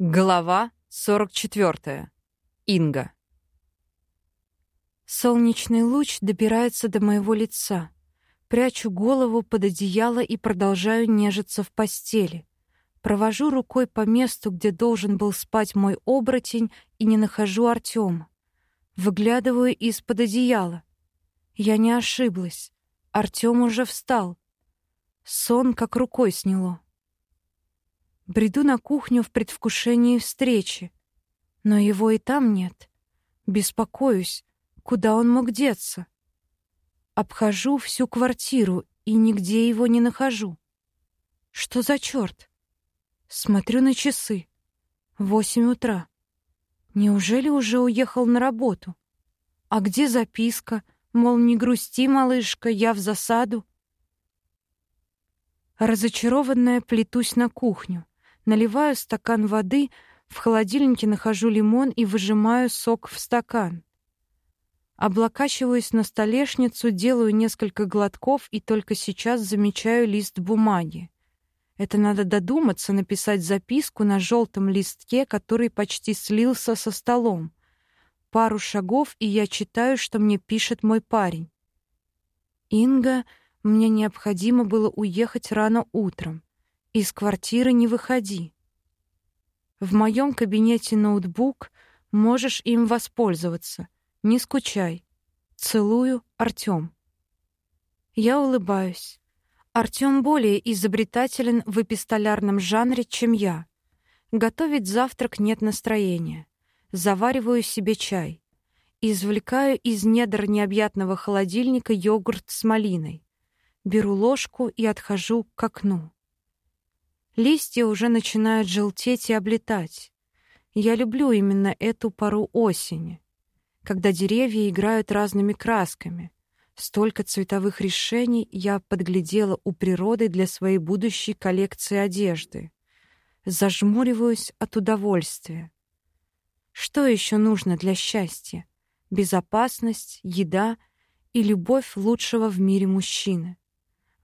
Глава 44. Инга. Солнечный луч добирается до моего лица. Прячу голову под одеяло и продолжаю нежиться в постели. Провожу рукой по месту, где должен был спать мой оборотень, и не нахожу Артема. Выглядываю из-под одеяла. Я не ошиблась. Артем уже встал. Сон как рукой сняло. Бреду на кухню в предвкушении встречи. Но его и там нет. Беспокоюсь, куда он мог деться. Обхожу всю квартиру и нигде его не нахожу. Что за черт? Смотрю на часы. Восемь утра. Неужели уже уехал на работу? А где записка? Мол, не грусти, малышка, я в засаду. Разочарованная плетусь на кухню. Наливаю стакан воды, в холодильнике нахожу лимон и выжимаю сок в стакан. Облокачиваюсь на столешницу, делаю несколько глотков и только сейчас замечаю лист бумаги. Это надо додуматься написать записку на желтом листке, который почти слился со столом. Пару шагов, и я читаю, что мне пишет мой парень. «Инга, мне необходимо было уехать рано утром. Из квартиры не выходи. В моем кабинете ноутбук, можешь им воспользоваться. Не скучай. Целую, Артём. Я улыбаюсь. Артём более изобретателен в эпистолярном жанре, чем я. Готовить завтрак нет настроения. Завариваю себе чай. Извлекаю из недр необъятного холодильника йогурт с малиной. Беру ложку и отхожу к окну. Листья уже начинают желтеть и облетать. Я люблю именно эту пору осени, когда деревья играют разными красками. Столько цветовых решений я подглядела у природы для своей будущей коллекции одежды. Зажмуриваюсь от удовольствия. Что еще нужно для счастья? Безопасность, еда и любовь лучшего в мире мужчины.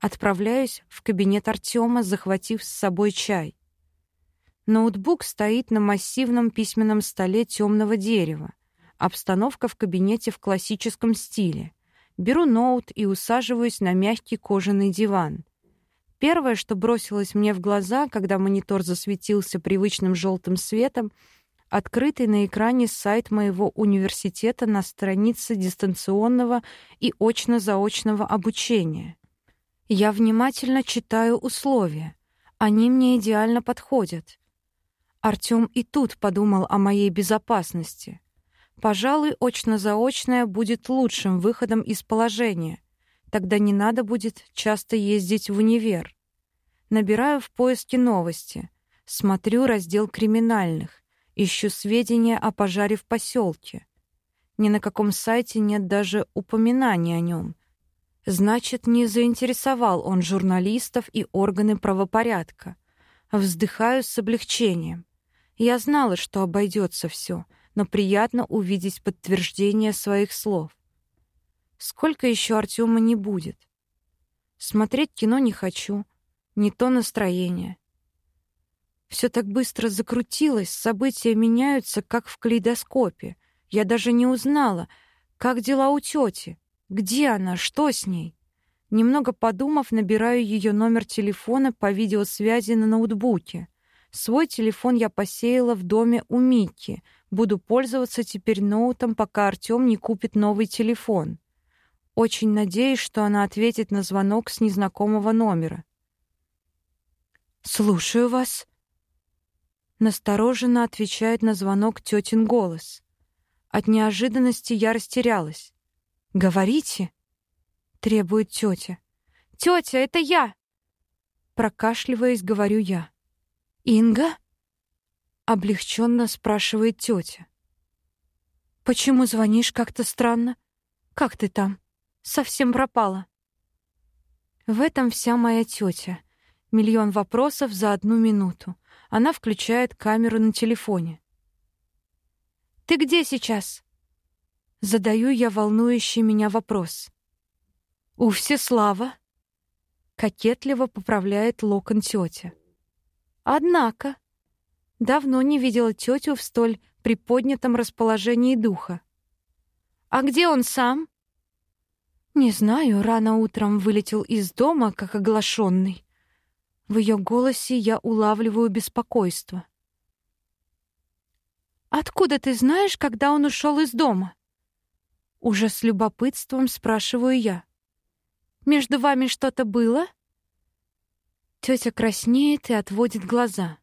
Отправляюсь в кабинет Артема, захватив с собой чай. Ноутбук стоит на массивном письменном столе темного дерева. Обстановка в кабинете в классическом стиле. Беру ноут и усаживаюсь на мягкий кожаный диван. Первое, что бросилось мне в глаза, когда монитор засветился привычным желтым светом, открытый на экране сайт моего университета на странице дистанционного и очно-заочного обучения. Я внимательно читаю условия. Они мне идеально подходят. Артём и тут подумал о моей безопасности. Пожалуй, очно-заочное будет лучшим выходом из положения. Тогда не надо будет часто ездить в универ. Набираю в поиске новости. Смотрю раздел криминальных. Ищу сведения о пожаре в поселке. Ни на каком сайте нет даже упоминания о нем. Значит, не заинтересовал он журналистов и органы правопорядка. Вздыхаю с облегчением. Я знала, что обойдется все, но приятно увидеть подтверждение своих слов. Сколько еще Артема не будет? Смотреть кино не хочу, не то настроение. Все так быстро закрутилось, события меняются, как в калейдоскопе. Я даже не узнала, как дела у тети. Где она? Что с ней? Немного подумав, набираю ее номер телефона по видеосвязи на ноутбуке. Свой телефон я посеяла в доме у Микки. Буду пользоваться теперь ноутом, пока Артём не купит новый телефон. Очень надеюсь, что она ответит на звонок с незнакомого номера. «Слушаю вас», — настороженно отвечает на звонок тетин голос. От неожиданности я растерялась. «Говорите!» — требует тетя. «Тетя, это я!» Прокашливаясь, говорю я. «Инга?» — облегченно спрашивает тетя. «Почему звонишь как-то странно? Как ты там? Совсем пропала?» В этом вся моя тетя. Миллион вопросов за одну минуту. Она включает камеру на телефоне. «Ты где сейчас?» Задаю я волнующий меня вопрос. «У Всеслава?» Кокетливо поправляет локон тетя. «Однако...» Давно не видела тетю в столь приподнятом расположении духа. «А где он сам?» «Не знаю, рано утром вылетел из дома, как оглашенный». В ее голосе я улавливаю беспокойство. «Откуда ты знаешь, когда он ушел из дома?» Уже с любопытством спрашиваю я. «Между вами что-то было?» Тетя краснеет и отводит глаза.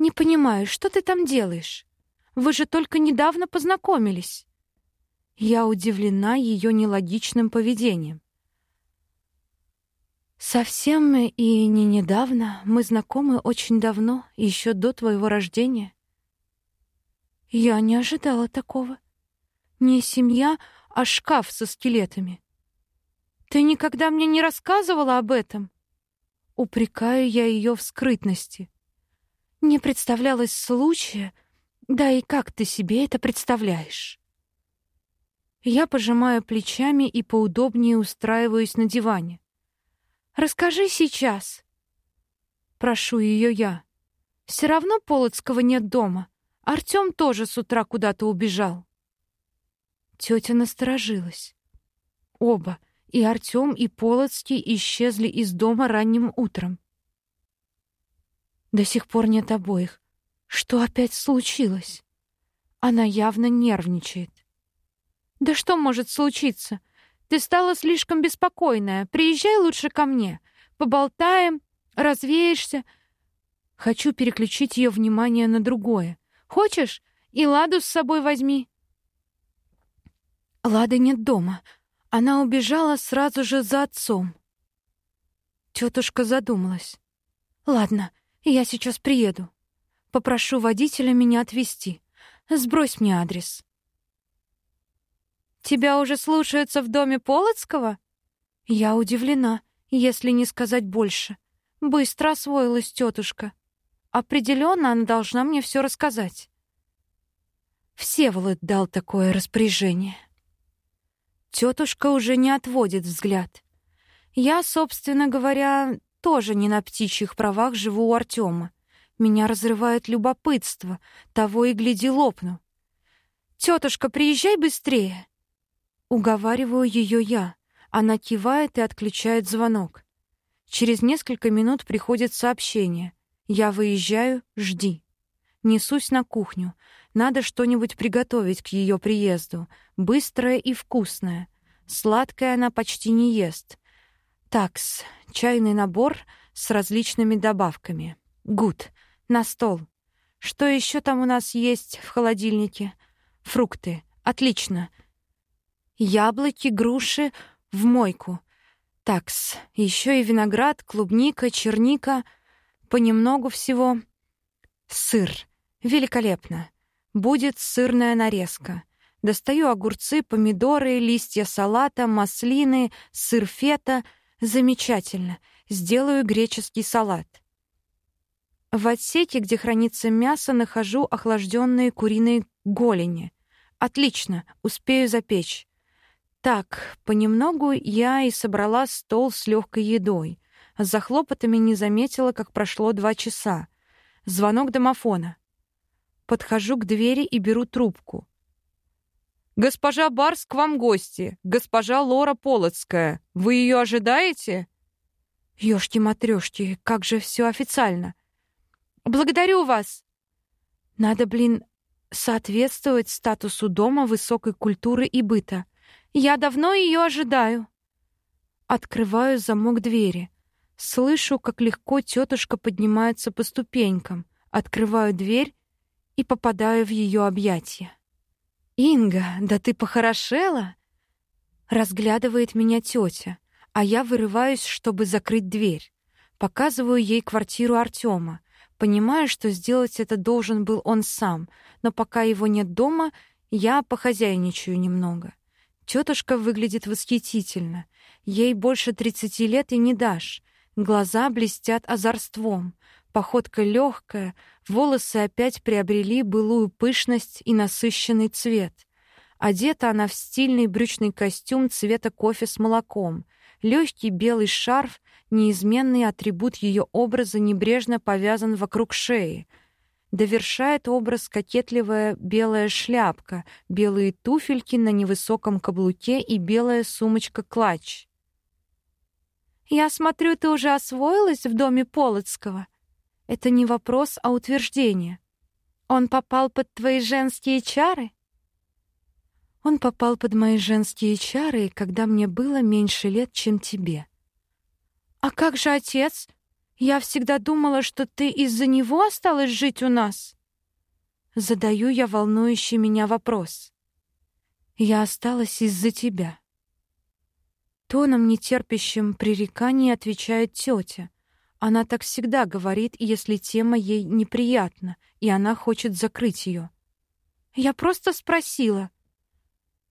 «Не понимаю, что ты там делаешь? Вы же только недавно познакомились». Я удивлена ее нелогичным поведением. «Совсем и не недавно. Мы знакомы очень давно, еще до твоего рождения». Я не ожидала такого. Не семья, а шкаф со скелетами. Ты никогда мне не рассказывала об этом? Упрекаю я ее в скрытности. Не представлялось случая, да и как ты себе это представляешь? Я пожимаю плечами и поудобнее устраиваюсь на диване. Расскажи сейчас. Прошу ее я. Все равно Полоцкого нет дома. Артём тоже с утра куда-то убежал. Тетя насторожилась. Оба, и Артём, и Полоцкий, исчезли из дома ранним утром. До сих пор нет обоих. Что опять случилось? Она явно нервничает. Да что может случиться? Ты стала слишком беспокойная. Приезжай лучше ко мне. Поболтаем, развеешься. Хочу переключить ее внимание на другое. Хочешь? И Ладу с собой возьми. Лады нет дома. Она убежала сразу же за отцом. Тетушка задумалась. Ладно, я сейчас приеду. Попрошу водителя меня отвезти. Сбрось мне адрес. Тебя уже слушаются в доме Полоцкого? Я удивлена, если не сказать больше. Быстро освоилась тетушка. Определенно она должна мне все рассказать. Всеволод дал такое распоряжение. Тетушка уже не отводит взгляд. Я, собственно говоря, тоже не на птичьих правах живу у Артема. Меня разрывает любопытство, того и гляди лопну. Тетушка, приезжай быстрее. Уговариваю ее я. Она кивает и отключает звонок. Через несколько минут приходит сообщение. Я выезжаю, жди. Несусь на кухню. Надо что-нибудь приготовить к ее приезду. Быстрое и вкусное. Сладкое она почти не ест. Такс, чайный набор с различными добавками. Гуд, на стол. Что еще там у нас есть в холодильнике? Фрукты. Отлично. Яблоки, груши в мойку. Такс, еще и виноград, клубника, черника. Понемногу всего. Сыр. Великолепно. Будет сырная нарезка. Достаю огурцы, помидоры, листья салата, маслины, сыр фета. Замечательно. Сделаю греческий салат. В отсеке, где хранится мясо, нахожу охлажденные куриные голени. Отлично, успею запечь. Так, понемногу я и собрала стол с легкой едой. За хлопотами не заметила, как прошло два часа. Звонок домофона. Подхожу к двери и беру трубку. «Госпожа Барс, к вам гости. Госпожа Лора Полоцкая. Вы ее ожидаете?» «Ёшки-матрёшки, как же все официально!» «Благодарю вас!» «Надо, блин, соответствовать статусу дома высокой культуры и быта. Я давно ее ожидаю». Открываю замок двери. Слышу, как легко тетушка поднимается по ступенькам. Открываю дверь и попадаю в ее объятия. «Инга, да ты похорошела!» Разглядывает меня тетя, а я вырываюсь, чтобы закрыть дверь. Показываю ей квартиру Артема. Понимаю, что сделать это должен был он сам, но пока его нет дома, я похозяйничаю немного. Тетушка выглядит восхитительно. Ей больше тридцати лет и не дашь. Глаза блестят озорством. Походка легкая, волосы опять приобрели былую пышность и насыщенный цвет. Одета она в стильный брючный костюм цвета кофе с молоком. Легкий белый шарф Неизменный атрибут ее образа небрежно повязан вокруг шеи. Довершает образ кокетливая белая шляпка, белые туфельки на невысоком каблуке и белая сумочка-клатч. «Я смотрю, ты уже освоилась в доме Полоцкого?» Это не вопрос, а утверждение. Он попал под твои женские чары? Он попал под мои женские чары, когда мне было меньше лет, чем тебе. А как же отец? Я всегда думала, что ты из-за него осталась жить у нас. Задаю я волнующий меня вопрос. Я осталась из-за тебя. Тоном нетерпящим пререканий отвечает тетя. Она так всегда говорит, если тема ей неприятна, и она хочет закрыть ее. Я просто спросила.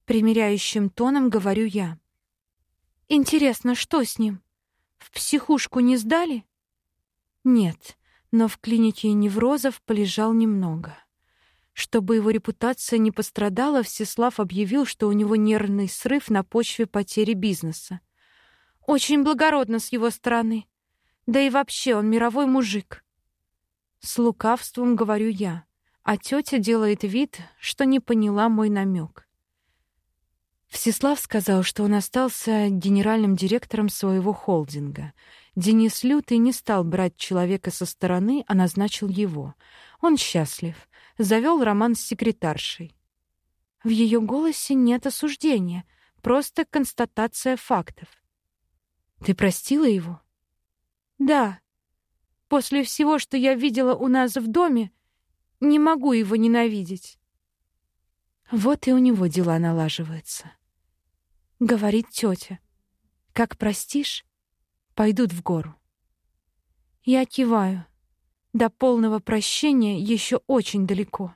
Примеряющим тоном говорю я. Интересно, что с ним? В психушку не сдали? Нет, но в клинике неврозов полежал немного. Чтобы его репутация не пострадала, Всеслав объявил, что у него нервный срыв на почве потери бизнеса. Очень благородно с его стороны. Да и вообще он мировой мужик. С лукавством говорю я, а тетя делает вид, что не поняла мой намек. Всеслав сказал, что он остался генеральным директором своего холдинга. Денис Лютый не стал брать человека со стороны, а назначил его. Он счастлив. Завел роман с секретаршей. В ее голосе нет осуждения, просто констатация фактов. Ты простила его? Да. После всего, что я видела у нас в доме, не могу его ненавидеть. Вот и у него дела налаживаются. Говорит тетя. Как простишь, пойдут в гору. Я киваю. До полного прощения еще очень далеко.